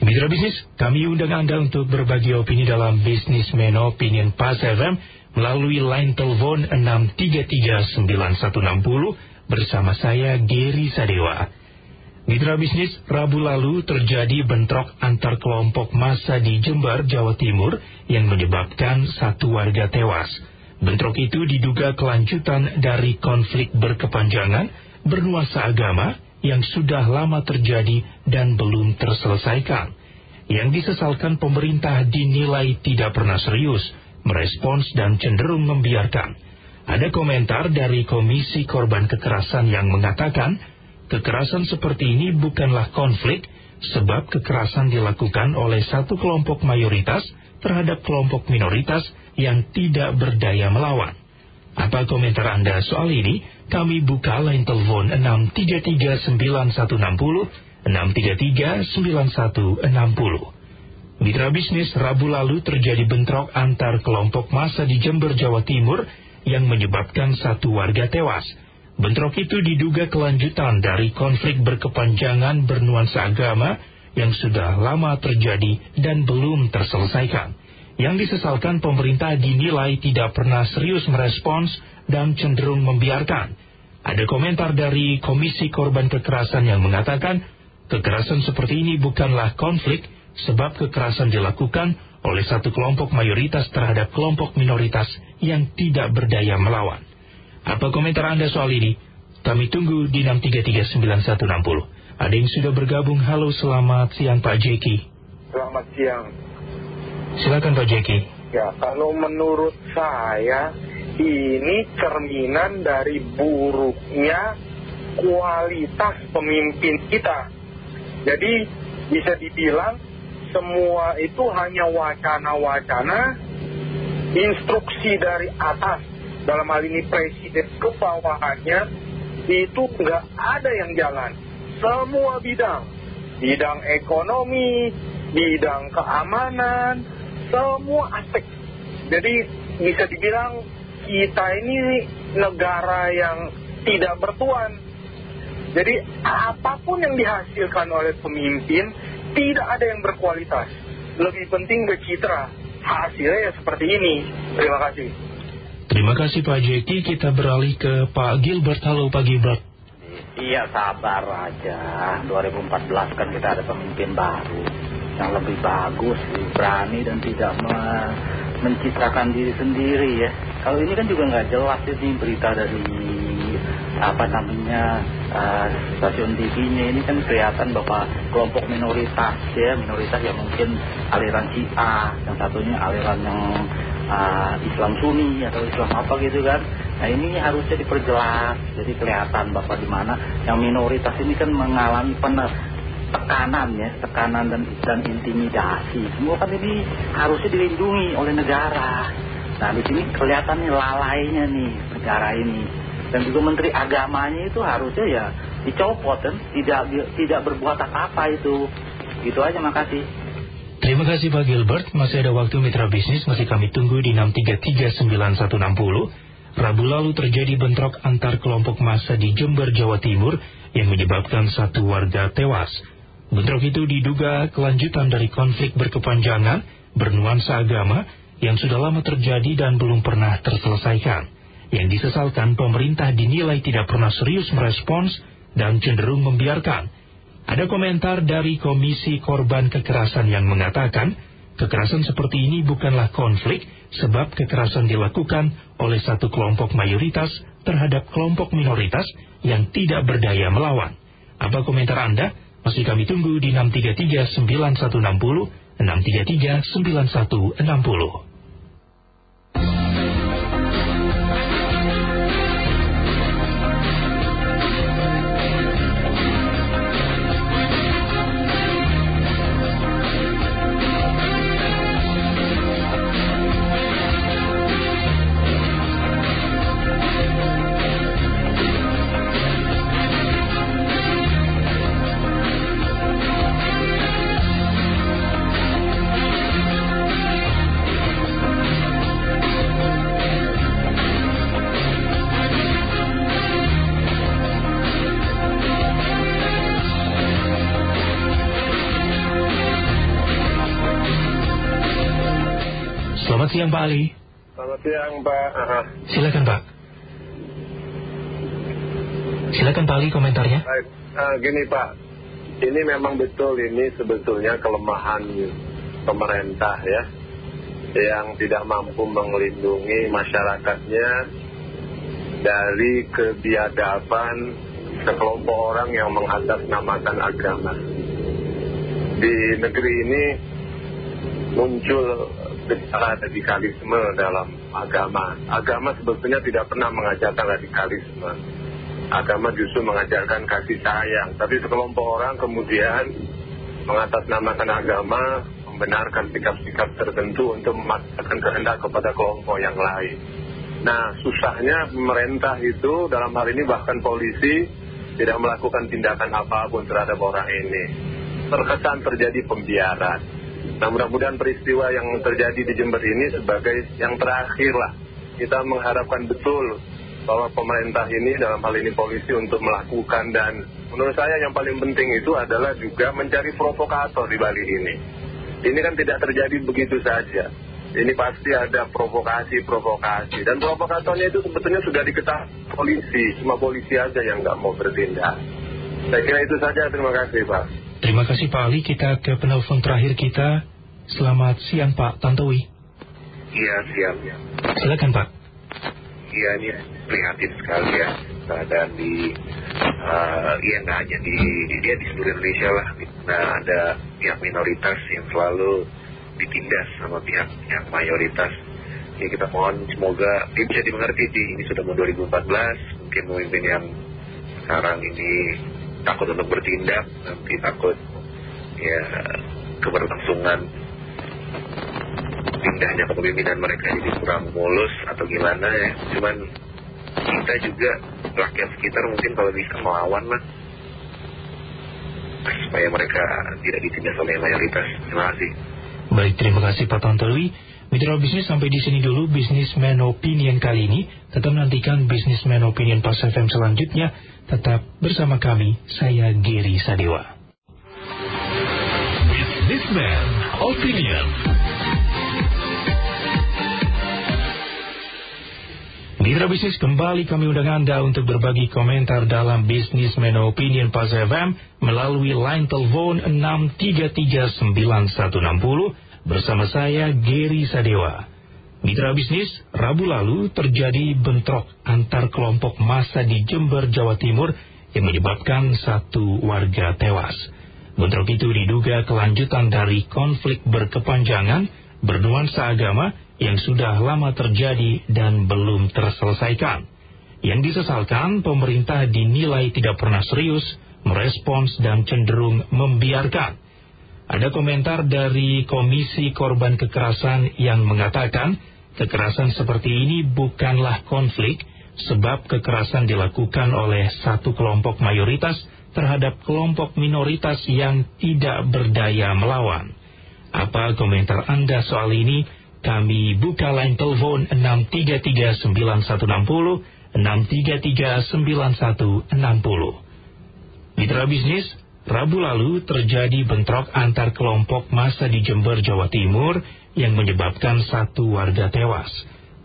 Mitra bisnis, kami undang Anda untuk berbagi opini dalam Businessman Opinion Pas FM melalui line telepon 6339160 bersama saya Gary Sadewa. Mitra bisnis, Rabu lalu terjadi bentrok antar kelompok massa di Jember, Jawa Timur yang menyebabkan satu warga tewas. Bentrok itu diduga kelanjutan dari konflik berkepanjangan bernuansa agama yang sudah lama terjadi dan belum terselesaikan. Yang disesalkan pemerintah dinilai tidak pernah serius, merespons dan cenderung membiarkan. Ada komentar dari Komisi Korban Kekerasan yang mengatakan, kekerasan seperti ini bukanlah konflik, sebab kekerasan dilakukan oleh satu kelompok mayoritas terhadap kelompok minoritas yang tidak berdaya melawan. Apa komentar Anda soal ini? Kami buka line telepon 6339160, 6339160. Mitra bisnis Rabu lalu terjadi bentrok antar kelompok massa di Jember, Jawa Timur yang menyebabkan satu warga tewas. Bentrok itu diduga kelanjutan dari konflik berkepanjangan bernuansa agama yang sudah lama terjadi dan belum terselesaikan yang disesalkan pemerintah dinilai tidak pernah serius merespons dan cenderung membiarkan. Ada komentar dari Komisi Korban Kekerasan yang mengatakan, kekerasan seperti ini bukanlah konflik, sebab kekerasan dilakukan oleh satu kelompok mayoritas terhadap kelompok minoritas yang tidak berdaya melawan. Apa komentar Anda soal ini? Kami tunggu di 6339160. Ada yang sudah bergabung. Halo, selamat siang Pak Jeki. Selamat siang. Silakan Pak Jeki. Ya, kalau menurut saya ini cerminan dari buruknya kualitas pemimpin kita. Jadi bisa dibilang semua itu hanya wacana-wacana, instruksi dari atas. Dalam hal ini presiden ke bawahannya itu nggak ada yang jalan. Semua bidang, bidang ekonomi, bidang keamanan, semua aspek. Jadi bisa dibilang kita ini negara yang tidak bertuan. Jadi apa pun yang dihasilkan oleh pemimpin tidak ada yang berkualitas. Lebih penting ke citra. Hasilnya ya seperti ini. Terima kasih. Terima kasih Pak Jeki. Kita beralih ke Pak Gilbert. Halo Pak Gilbert. Iya sabar aja. 2014 kan kita ada pemimpin baru yang lebih bagus, berani dan tidak mencitrakan diri sendiri ya. Kalau ini kan juga nggak jelas ini berita dari apa namanya uh, stasiun TV-nya ini kan kelihatan bahwa kelompok minoritas ya, minoritas yang mungkin aliran Syiah, yang satunya aliran yang uh, Islam Sunni atau Islam apa gitu kan. Nah ini harusnya diperjelas, jadi kelihatan bahwa di mana yang minoritas ini kan mengalami pener tekanan ya, tekanan dan, dan intimidasi. Semua kan ini harusnya dilindungi oleh negara. Nah di sini kelihatan lalainya nih negara ini. Dan juga Menteri Agamanya itu harusnya ya dicopot kan, tidak tidak berbuat apa-apa itu. Gitu aja, makasih. Terima kasih Pak Gilbert, masih ada waktu mitra bisnis, masih kami tunggu di 6339160. Rabu lalu terjadi bentrok antar kelompok massa di Jember, Jawa Timur yang menyebabkan satu warga tewas. Bentrok itu diduga kelanjutan dari konflik berkepanjangan, bernuansa agama, yang sudah lama terjadi dan belum pernah terselesaikan. Yang disesalkan pemerintah dinilai tidak pernah serius merespons dan cenderung membiarkan. Ada komentar dari Komisi Korban Kekerasan yang mengatakan, kekerasan seperti ini bukanlah konflik, sebab kekerasan dilakukan oleh satu kelompok mayoritas terhadap kelompok minoritas yang tidak berdaya melawan. Apa komentar Anda? Masih kami tunggu di 633 9160, 633 9160. Selamat siang Pak Ali. Selamat siang Pak. Aha. Silakan Pak. Silakan Pak Ali komentarnya. Baik, uh, gini Pak, ini memang betul ini sebetulnya kelemahan pemerintah ya, yang tidak mampu melindungi masyarakatnya dari kebiadaban sekelompok orang yang mengatasnamakan agama. Di negeri ini muncul gejala radikalisme dalam agama. Agama sebetulnya tidak pernah mengajarkan radikalisme agama justru mengajarkan kasih sayang. Tapi sekelompok orang kemudian mengatasnamakan agama, membenarkan sikap-sikap tertentu untuk memaksakan kehendak kepada kelompok yang lain. Nah, susahnya pemerintah itu dalam hal ini bahkan polisi tidak melakukan tindakan apa pun terhadap orang ini. Terkesan terjadi pembiaran. Nah, mudah-mudahan peristiwa yang terjadi di Jember ini sebagai yang terakhir lah. Kita mengharapkan betul bahwa pemerintah ini dalam hal ini polisi untuk melakukan dan menurut saya yang paling penting itu adalah juga mencari provokator di Bali ini. Ini kan tidak terjadi begitu saja. Ini pasti ada provokasi-provokasi. Dan provokatornya itu sebetulnya sudah diketahui polisi. Cuma polisi aja yang nggak mau bertindak. Saya kira itu saja. Terima kasih Pak. Terima kasih Pak Ali. Kita ke penelpon terakhir kita. Selamat siang Pak Tantowi. Iya siang. Silakan Pak. Iya ini prihatin sekali ya keadaan di uh, ya nggak hanya di, di dia di seluruh Indonesia lah nah ada pihak minoritas yang selalu ditindas sama pihak yang mayoritas ya kita mohon semoga dia bisa dimengerti di ini sudah mau 2014 mungkin pemimpin yang sekarang ini takut untuk bertindak nanti takut ya keberlangsungan pindahnya kepemimpinan mereka jadi kurang mulus atau gimana ya. Cuman kita juga rakyat sekitar mungkin kalau bisa melawan lah. Supaya mereka tidak ditindas oleh mayoritas. Terima kasih. Baik terima kasih Pak Tantowi Mitra bisnis sampai di sini dulu Businessman Opinion kali ini. Tetap nantikan Businessman Opinion pas FM selanjutnya. Tetap bersama kami, saya Giri Sadewa. Businessman Opinion. Mitra bisnis kembali kami undang Anda untuk berbagi komentar dalam Businessman Opinion Pas FM melalui line telepon 6339160 bersama saya Gary Sadewa. Mitra bisnis, Rabu lalu terjadi bentrok antar kelompok massa di Jember, Jawa Timur yang menyebabkan satu warga tewas. Bentrok itu diduga kelanjutan dari konflik berkepanjangan bernuansa agama yang sudah lama terjadi dan belum terselesaikan. Yang disesalkan, pemerintah dinilai tidak pernah serius, merespons dan cenderung membiarkan. Ada komentar dari Komisi Korban Kekerasan yang mengatakan kekerasan seperti ini bukanlah konflik sebab kekerasan dilakukan oleh satu kelompok mayoritas terhadap kelompok minoritas yang tidak berdaya melawan. Apa komentar Anda soal ini? Kami buka line telepon 6339160, 6339160. Mitra bisnis, Rabu lalu terjadi bentrok antar kelompok massa di Jember, Jawa Timur yang menyebabkan satu warga tewas.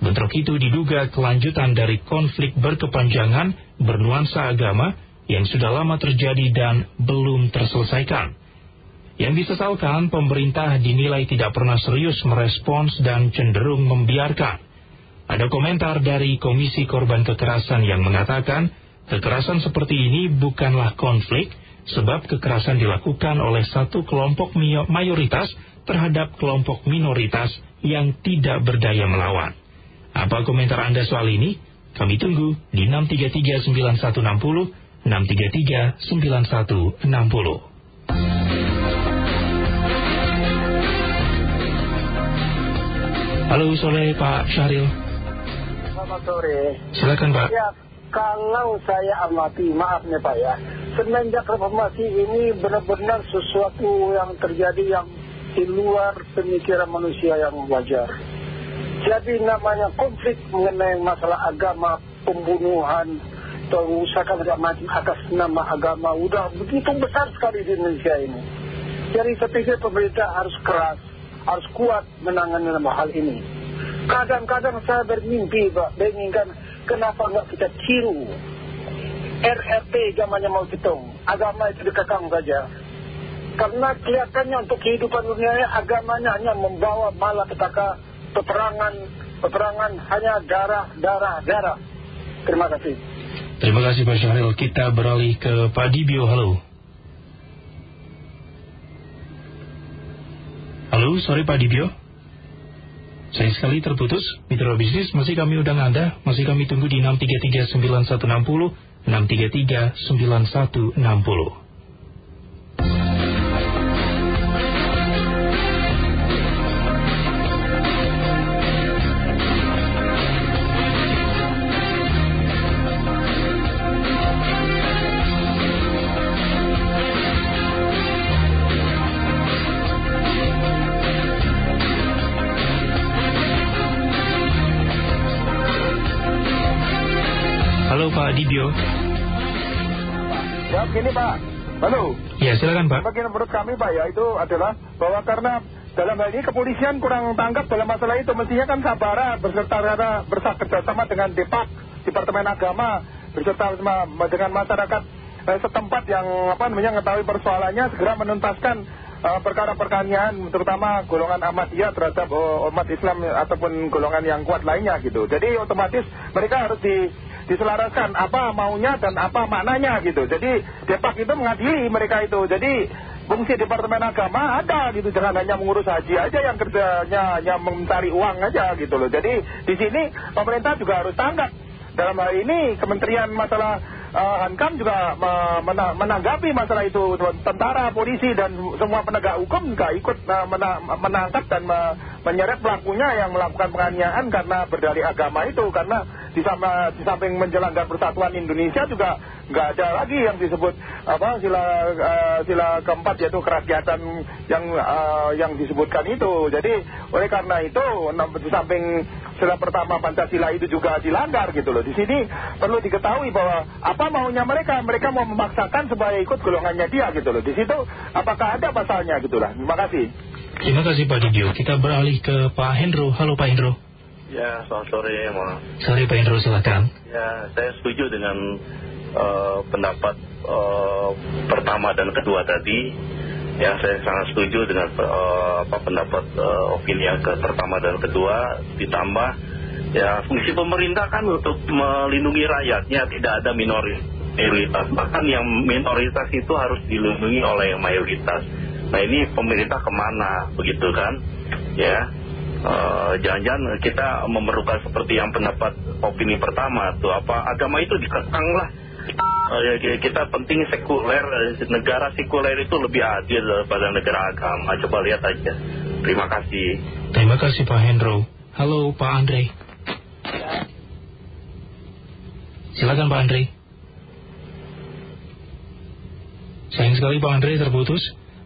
Bentrok itu diduga kelanjutan dari konflik berkepanjangan bernuansa agama yang sudah lama terjadi dan belum terselesaikan. Yang disesalkan, pemerintah dinilai tidak pernah serius merespons dan cenderung membiarkan. Ada komentar dari Komisi Korban Kekerasan yang mengatakan, kekerasan seperti ini bukanlah konflik, sebab kekerasan dilakukan oleh satu kelompok mayoritas terhadap kelompok minoritas yang tidak berdaya melawan. Apa komentar Anda soal ini? Kami tunggu di 6339160, 6339160. Halo sore Pak Syahril. Selamat sore. Silakan Pak. Ya, kalau saya amati, maaf nih Pak ya, semenjak reformasi ini benar-benar sesuatu yang terjadi yang di luar pemikiran manusia yang wajar. Jadi namanya konflik mengenai masalah agama, pembunuhan, atau usahakan tidak mati atas nama agama, udah begitu besar sekali di Indonesia ini. Jadi saya pemerintah harus keras harus kuat menangani hal ini. Kadang-kadang saya bermimpi, Pak, menginginkan kenapa nggak kita tiru RRT zamannya mau Zedong. Agama itu dikekang saja. Karena kelihatannya untuk kehidupan dunia agamanya hanya membawa malapetaka peperangan, peperangan hanya darah, darah, darah. Terima kasih. Terima kasih Pak Syahril. Kita beralih ke Pak Dibio. Halo. Halo, sorry Pak Dibio. Sayang sekali terputus. Mitra bisnis, masih kami undang Anda, masih kami tunggu di 633 9160, 633 9160. Ya begini Pak, halo. Ya silakan Pak. Bagian menurut kami Pak ya itu adalah bahwa karena dalam hal ini kepolisian kurang tanggap dalam masalah itu mestinya kan Sabara berserta bersama sama dengan Depak, Departemen Agama berserta sama dengan masyarakat eh, setempat yang apa namanya mengetahui persoalannya segera menuntaskan eh, perkara-perkara terutama golongan Ahmadiyah terhadap oh, umat Islam ataupun golongan yang kuat lainnya gitu. Jadi otomatis mereka harus di diselaraskan apa maunya dan apa maknanya gitu. Jadi Depak itu mengadili mereka itu. Jadi fungsi Departemen Agama ada gitu. Jangan hanya mengurus haji aja yang kerjanya hanya mencari uang aja gitu loh. Jadi di sini pemerintah juga harus tanggap. Dalam hal ini Kementerian Masalah uh, Hankam juga mena menanggapi masalah itu. Tentara, polisi dan semua penegak hukum juga ikut mena menangkap dan menyeret pelakunya yang melakukan penganiayaan karena berdalih agama itu. Karena di, samping menjalankan persatuan Indonesia juga nggak ada lagi yang disebut apa sila uh, sila keempat yaitu kerakyatan yang uh, yang disebutkan itu. Jadi oleh karena itu di samping sila pertama Pancasila itu juga dilanggar gitu loh. Di sini perlu diketahui bahwa apa maunya mereka, mereka mau memaksakan supaya ikut golongannya dia gitu loh. Di situ apakah ada pasalnya gitu lah. Terima kasih. Terima kasih Pak Dibio. Kita beralih ke Pak Hendro. Halo Pak Hendro. Ya, selamat sore, Mas. Sore Pak Hendro, silakan. Ya, saya setuju dengan uh, pendapat uh, pertama dan kedua tadi. Ya, saya sangat setuju dengan uh, apa pendapat uh, opini yang ke pertama dan kedua. Ditambah, ya fungsi pemerintah kan untuk melindungi rakyatnya, tidak ada minoritas. Bahkan yang minoritas itu harus dilindungi oleh yang mayoritas. Nah ini pemerintah ke mana, begitu kan? Ya, jangan-jangan kita memerlukan seperti yang pendapat opini pertama tuh apa agama itu dikekang lah. Uh, kita penting sekuler negara sekuler itu lebih adil daripada negara agama. Coba lihat aja. Terima kasih. Terima kasih Pak Hendro. Halo Pak Andre. Silakan Pak Andre. Sayang sekali Pak Andre terputus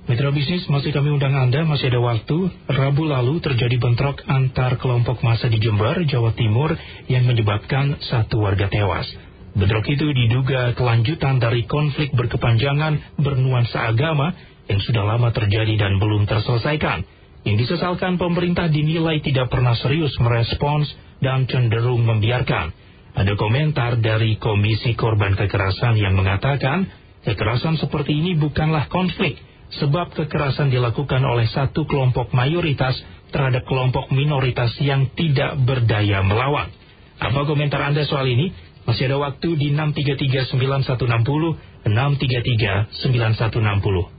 Mitra bisnis masih kami undang Anda, masih ada waktu. Rabu lalu terjadi bentrok antar kelompok massa di Jember, Jawa Timur yang menyebabkan satu warga tewas. Bentrok itu diduga kelanjutan dari konflik berkepanjangan bernuansa agama yang sudah lama terjadi dan belum terselesaikan. Yang disesalkan pemerintah dinilai tidak pernah serius merespons dan cenderung membiarkan. Ada komentar dari Komisi Korban Kekerasan yang mengatakan, kekerasan seperti ini bukanlah konflik, sebab kekerasan dilakukan oleh satu kelompok mayoritas terhadap kelompok minoritas yang tidak berdaya melawan. Apa komentar Anda soal ini? Masih ada waktu di 6339160, 6339160.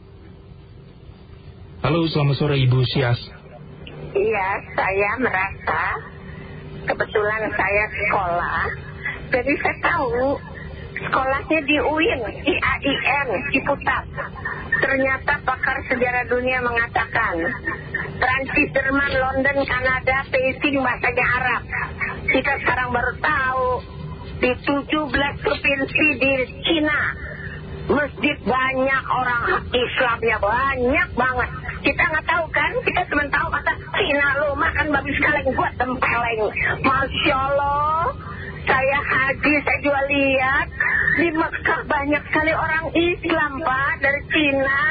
Halo, selamat sore Ibu Sias. Iya, saya merasa kebetulan saya sekolah, jadi saya tahu sekolahnya di UIN, IAIN, Ciputat. Ternyata pakar sejarah dunia mengatakan Prancis, Jerman, London, Kanada, Peking bahasanya Arab. Kita sekarang baru tahu di 17 provinsi di Cina masjid banyak orang Islamnya banyak banget. Kita nggak tahu kan? Kita cuma tahu kata Cina lo makan babi sekaleng buat tempeleng. Masya Allah saya haji, saya juga lihat di Mekah banyak sekali orang Islam Pak dari Cina.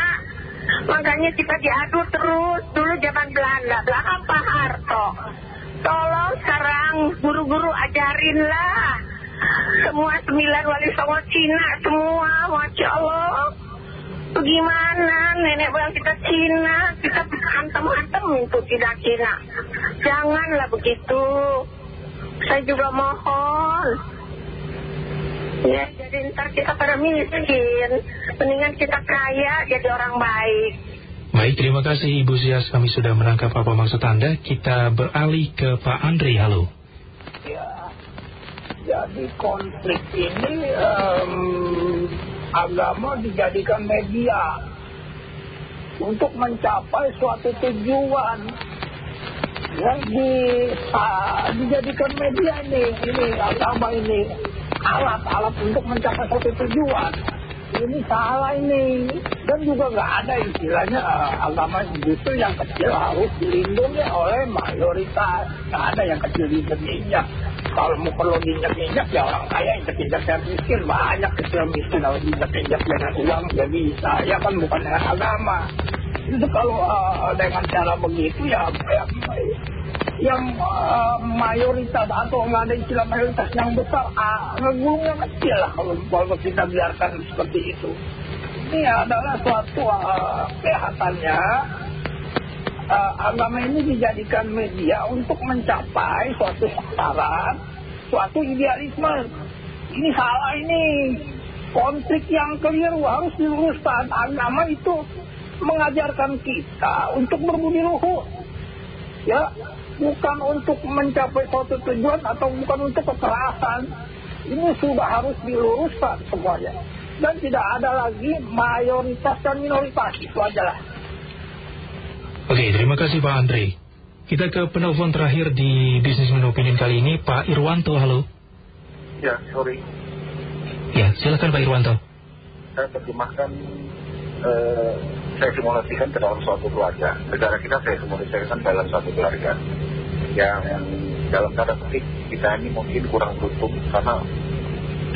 Makanya kita diadu terus. Dulu zaman Belanda, belakang Pak Harto. tolong sekarang guru-guru ajarinlah semua sembilan wali songo Cina semua Masya Allah. Bagaimana nenek moyang kita Cina kita hantem-hantem itu tidak Cina. Janganlah begitu saya juga mohon ya jadi ntar kita pada miskin mendingan kita kaya jadi orang baik Baik, terima kasih Ibu Sias. Kami sudah menangkap apa maksud Anda. Kita beralih ke Pak Andri. Halo. Ya, jadi konflik ini em, agama dijadikan media untuk mencapai suatu tujuan yang di, ah, dijadikan media ini, ini agama ini alat-alat untuk mencapai suatu tujuan. Ini salah ini. Dan juga nggak ada istilahnya eh, agama justru yang kecil harus dilindungi oleh mayoritas. Nggak ada yang kecil diinjak kalau mau perlu diinjak-injak ya orang kaya injak-injak yang miskin. Banyak kecil miskin kalau diinjak-injak dengan uang ya bisa ya kan bukan dengan agama itu kalau eh, dengan cara begitu ya, ya yang eh, mayoritas atau nggak ada istilah mayoritas yang besar ah, ngegulungnya kecil lah kalau, kalau kita biarkan seperti itu ini adalah suatu uh, agama ini dijadikan media untuk mencapai suatu sasaran, suatu idealisme. Ini salah ini. Konflik yang keliru harus diluruskan. Agama itu mengajarkan kita untuk berbudi luhur. Ya, bukan untuk mencapai suatu tujuan atau bukan untuk kekerasan. Ini sudah harus diluruskan semuanya dan tidak ada lagi mayoritas dan minoritas itu aja lah. Oke, terima kasih Pak Andre. Kita ke penelpon terakhir di Bisnis Opinion kali ini, Pak Irwanto, halo. Ya, sorry. Ya, silakan Pak Irwanto. Saya terjemahkan, eh, saya simulasikan ke dalam suatu keluarga. Negara kita saya simulasikan dalam suatu keluarga. Yang dalam tanda petik kita ini mungkin kurang beruntung karena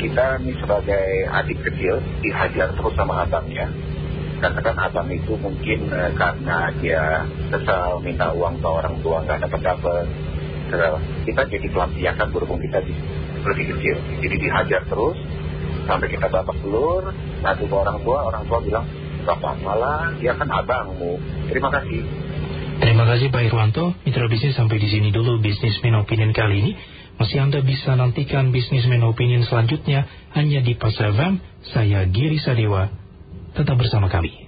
kita ini sebagai adik kecil dihajar terus sama abangnya karena kan abang itu mungkin eh, karena dia kesal minta uang ke orang tua nggak dapat dapat kita jadi pelampiasan berhubung kita di, lebih kecil jadi dihajar terus sampai kita babak belur ngadu ke orang tua orang tua bilang gak apa-apa lah dia kan abangmu terima kasih Terima kasih Pak Irwanto. Mitra bisnis sampai di sini dulu bisnis opinion kali ini. Masih Anda bisa nantikan Businessman Opinion selanjutnya hanya di Pas FM. Saya Giri Sadewa. Tetap bersama kami.